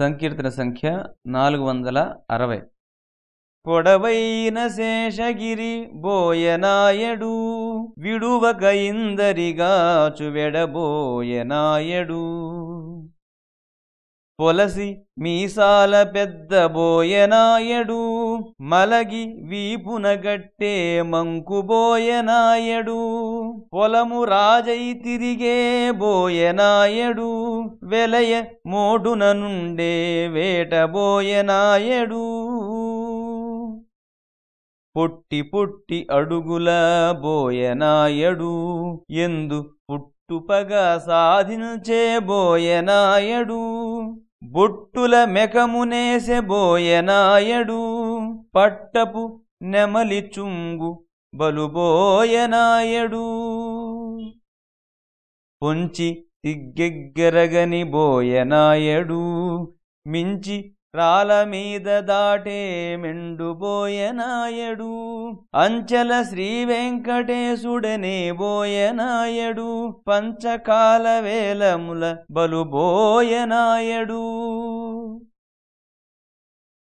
సంకీర్తన సంఖ్య నాలుగు వందల అరవై. పొడవైన శేషగిరి బోయనాయడు విడువక ఇందరిగాచు వెడబోయనాయడు. పొలసి మీసాల పెద్ద బోయనాయడు మలగి వీపున గట్టే మంకుబోయనాయడు. పొలము రాజై తిరిగే బోయనాయడు వెలయ మోడున నుండే వేటబోయనాయడు పొట్టి పొట్టి అడుగుల బోయనాయడు ఎందు పుట్టుపగా సాధించే బోయనాయడు. బొట్టుల మెకమునేసె బోయనాయడు పట్టపు నెమలి చుంగు బలుబోయనాయడు. పొంచి తిగ్గెగ్గరగని బోయనాయడు. మించి రాల మీద దాటే మెండుబోయనాయడు అంచెల శ్రీ వెంకటేశుడనే బోయనాయడు. పంచకాల వేలముల బలుబోయనాయడు.